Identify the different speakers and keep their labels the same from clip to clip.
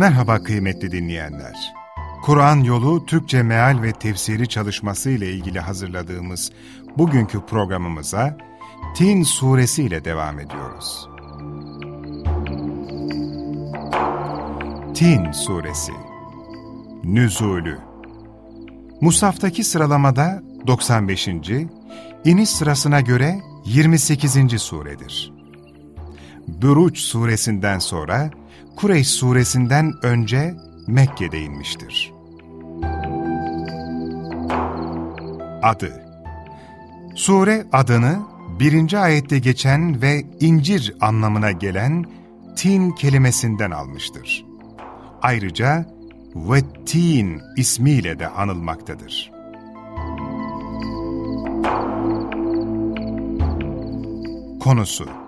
Speaker 1: Merhaba kıymetli dinleyenler. Kur'an yolu Türkçe meal ve tefsiri çalışması ile ilgili hazırladığımız bugünkü programımıza Tin suresi ile devam ediyoruz. Tin suresi Nüzulü Musaftaki sıralamada 95. iniş sırasına göre 28. suredir. Büruç suresinden sonra Kureyş suresinden önce Mekke'de inmiştir. Adı Sure adını birinci ayette geçen ve incir anlamına gelen tin kelimesinden almıştır. Ayrıca Vettin ismiyle de anılmaktadır. Konusu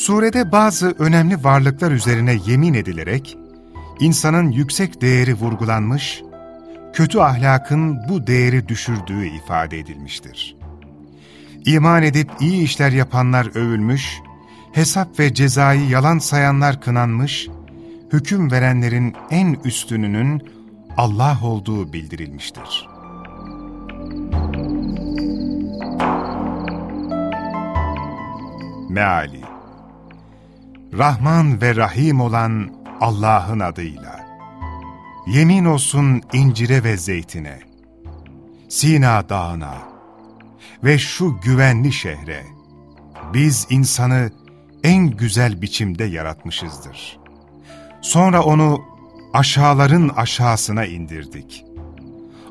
Speaker 1: Surede bazı önemli varlıklar üzerine yemin edilerek, insanın yüksek değeri vurgulanmış, kötü ahlakın bu değeri düşürdüğü ifade edilmiştir. İman edip iyi işler yapanlar övülmüş, hesap ve cezayı yalan sayanlar kınanmış, hüküm verenlerin en üstününün Allah olduğu bildirilmiştir. Meali Rahman ve Rahim olan Allah'ın adıyla. Yemin olsun incire ve zeytine, Sina dağına ve şu güvenli şehre. Biz insanı en güzel biçimde yaratmışızdır. Sonra onu aşağıların aşağısına indirdik.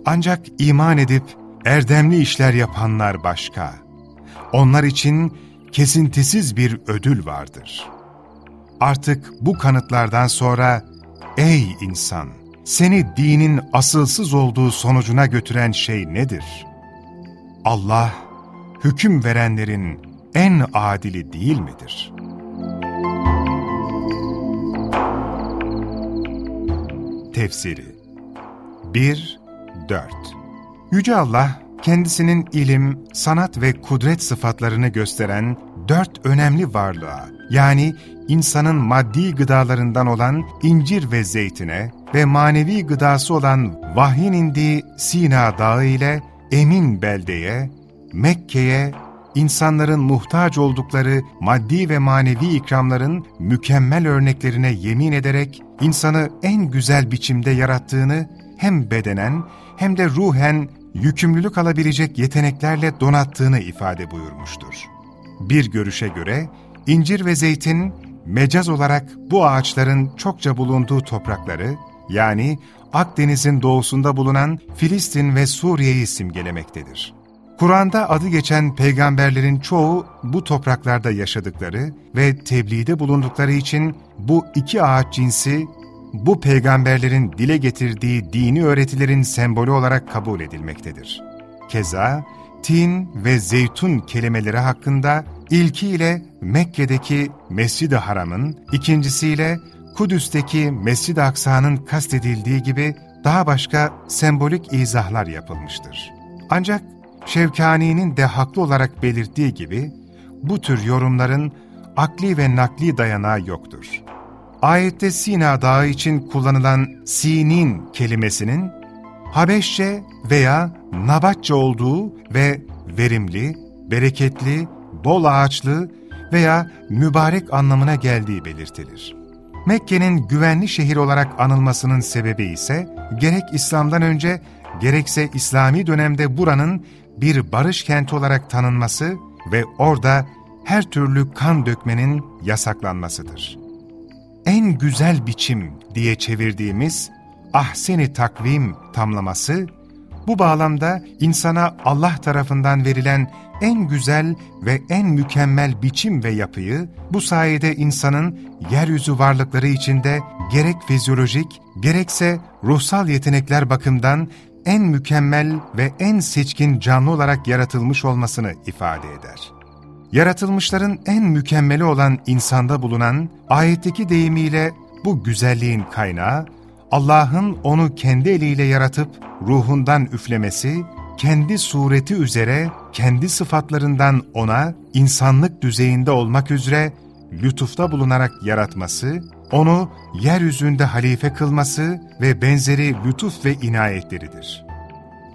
Speaker 1: Ancak iman edip erdemli işler yapanlar başka. Onlar için kesintisiz bir ödül vardır.'' Artık bu kanıtlardan sonra ey insan seni dinin asılsız olduğu sonucuna götüren şey nedir? Allah hüküm verenlerin en adili değil midir? Tefsiri 1-4 Yüce Allah, kendisinin ilim, sanat ve kudret sıfatlarını gösteren dört önemli varlığa, yani insanın maddi gıdalarından olan incir ve zeytine ve manevi gıdası olan vahyin indiği Sina Dağı ile Emin beldeye, Mekke'ye, insanların muhtaç oldukları maddi ve manevi ikramların mükemmel örneklerine yemin ederek insanı en güzel biçimde yarattığını hem bedenen hem de ruhen yükümlülük alabilecek yeteneklerle donattığını ifade buyurmuştur. Bir görüşe göre incir ve zeytin mecaz olarak bu ağaçların çokça bulunduğu toprakları, yani Akdeniz'in doğusunda bulunan Filistin ve Suriye'yi simgelemektedir. Kur'an'da adı geçen peygamberlerin çoğu bu topraklarda yaşadıkları ve tebliğde bulundukları için bu iki ağaç cinsi, bu peygamberlerin dile getirdiği dini öğretilerin sembolü olarak kabul edilmektedir. Keza, tin ve zeytun kelimeleri hakkında İlkiyle Mekke'deki Mescid-i Haram'ın, ikincisiyle Kudüs'teki Mescid-i Aksa'nın kastedildiği gibi daha başka sembolik izahlar yapılmıştır. Ancak Şevkani'nin de haklı olarak belirttiği gibi bu tür yorumların akli ve nakli dayanağı yoktur. Ayette Sina Dağı için kullanılan Sinin kelimesinin Habeşçe veya Nabatça olduğu ve verimli, bereketli, bol ağaçlı veya mübarek anlamına geldiği belirtilir. Mekke'nin güvenli şehir olarak anılmasının sebebi ise gerek İslam'dan önce gerekse İslami dönemde buranın bir barış kenti olarak tanınması ve orada her türlü kan dökmenin yasaklanmasıdır. En güzel biçim diye çevirdiğimiz ahseni takvim tamlaması, Bu bağlamda insana Allah tarafından verilen en güzel ve en mükemmel biçim ve yapıyı bu sayede insanın yeryüzü varlıkları içinde gerek fizyolojik gerekse ruhsal yetenekler bakımından en mükemmel ve en seçkin canlı olarak yaratılmış olmasını ifade eder. Yaratılmışların en mükemmeli olan insanda bulunan ayetteki deyimiyle bu güzelliğin kaynağı, Allah'ın onu kendi eliyle yaratıp ruhundan üflemesi, kendi sureti üzere, kendi sıfatlarından ona, insanlık düzeyinde olmak üzere lütufta bulunarak yaratması, onu yeryüzünde halife kılması ve benzeri lütuf ve inayetleridir.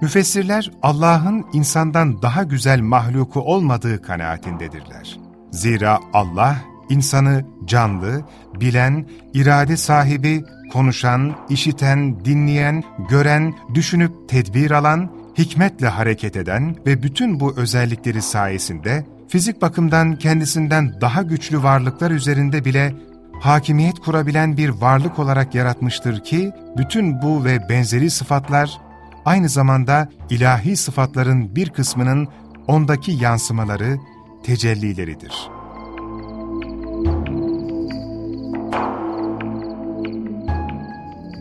Speaker 1: Müfessirler Allah'ın insandan daha güzel mahluku olmadığı kanaatindedirler. Zira Allah, insanı canlı, bilen, irade sahibi, konuşan, işiten, dinleyen, gören, düşünüp tedbir alan, hikmetle hareket eden ve bütün bu özellikleri sayesinde fizik bakımdan kendisinden daha güçlü varlıklar üzerinde bile hakimiyet kurabilen bir varlık olarak yaratmıştır ki, bütün bu ve benzeri sıfatlar aynı zamanda ilahi sıfatların bir kısmının ondaki yansımaları, tecellileridir.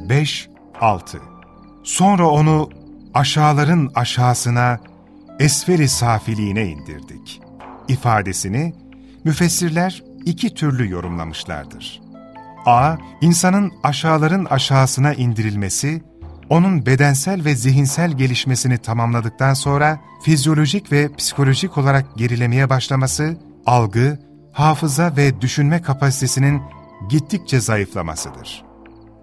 Speaker 1: Beş, altı. Sonra onu aşağıların aşağısına, esferi safiliğine indirdik. İfadesini müfessirler iki türlü yorumlamışlardır. A. insanın aşağıların aşağısına indirilmesi, onun bedensel ve zihinsel gelişmesini tamamladıktan sonra fizyolojik ve psikolojik olarak gerilemeye başlaması, algı, hafıza ve düşünme kapasitesinin gittikçe zayıflamasıdır.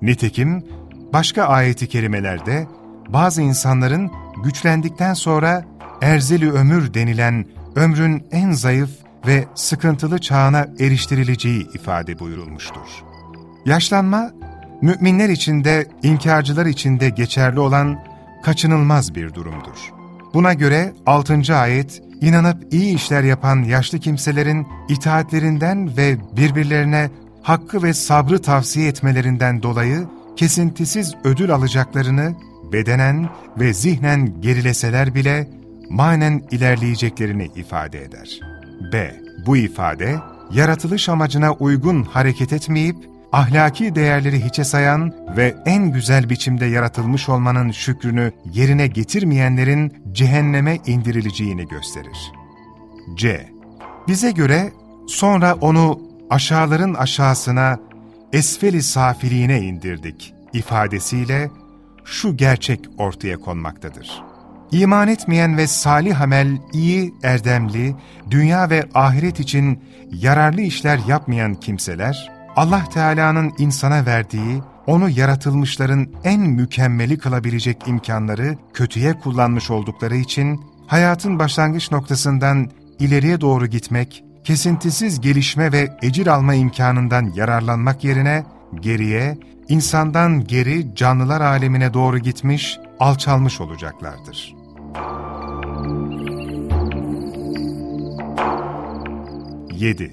Speaker 1: Nitekim başka ayeti kerimelerde bazı insanların güçlendikten sonra erzeli ömür denilen ömrün en zayıf ve sıkıntılı çağına eriştirileceği ifade buyurulmuştur. Yaşlanma, müminler içinde, inkarcılar içinde geçerli olan kaçınılmaz bir durumdur. Buna göre 6. ayet, inanıp iyi işler yapan yaşlı kimselerin itaatlerinden ve birbirlerine hakkı ve sabrı tavsiye etmelerinden dolayı kesintisiz ödül alacaklarını bedenen ve zihnen gerileseler bile manen ilerleyeceklerini ifade eder. B. Bu ifade, yaratılış amacına uygun hareket etmeyip, ahlaki değerleri hiçe sayan ve en güzel biçimde yaratılmış olmanın şükrünü yerine getirmeyenlerin cehenneme indirileceğini gösterir. C. Bize göre sonra onu aşağıların aşağısına, esfeli safiliğine indirdik ifadesiyle şu gerçek ortaya konmaktadır. İman etmeyen ve salih amel, iyi, erdemli, dünya ve ahiret için yararlı işler yapmayan kimseler, Allah Teala'nın insana verdiği, onu yaratılmışların en mükemmeli kılabilecek imkanları kötüye kullanmış oldukları için, hayatın başlangıç noktasından ileriye doğru gitmek, kesintisiz gelişme ve ecir alma imkanından yararlanmak yerine, geriye, insandan geri canlılar alemine doğru gitmiş, alçalmış olacaklardır. Yedi.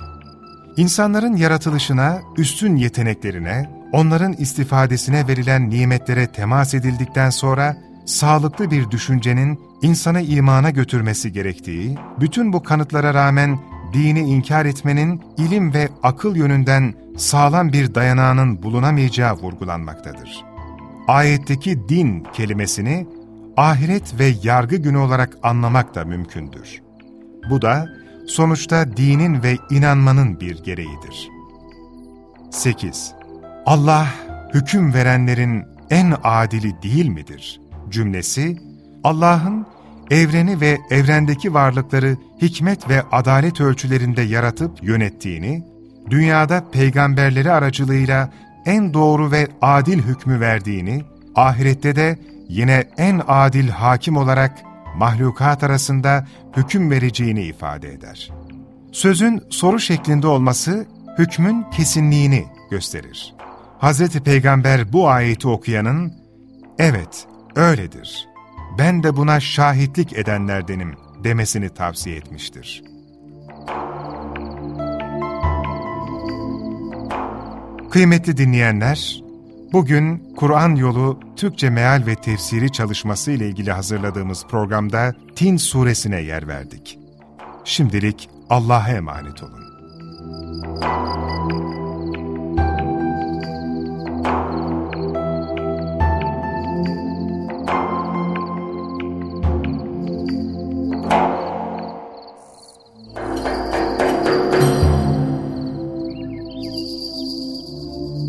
Speaker 1: İnsanların yaratılışına, üstün yeteneklerine, onların istifadesine verilen nimetlere temas edildikten sonra, sağlıklı bir düşüncenin insanı imana götürmesi gerektiği, bütün bu kanıtlara rağmen dini inkar etmenin ilim ve akıl yönünden sağlam bir dayanağının bulunamayacağı vurgulanmaktadır. Ayetteki din kelimesini ahiret ve yargı günü olarak anlamak da mümkündür. Bu da sonuçta dinin ve inanmanın bir gereğidir. 8. Allah hüküm verenlerin en adili değil midir? Cümlesi, Allah'ın evreni ve evrendeki varlıkları hikmet ve adalet ölçülerinde yaratıp yönettiğini, dünyada peygamberleri aracılığıyla en doğru ve adil hükmü verdiğini, ahirette de yine en adil hakim olarak mahlukat arasında hüküm vereceğini ifade eder. Sözün soru şeklinde olması hükmün kesinliğini gösterir. Hz. Peygamber bu ayeti okuyanın, evet öyledir, ben de buna şahitlik edenlerdenim demesini tavsiye etmiştir. Kıymetli dinleyenler, Bugün Kur'an yolu Türkçe meal ve tefsiri çalışması ile ilgili hazırladığımız programda Tin suresine yer verdik. Şimdilik Allah'a emanet olun.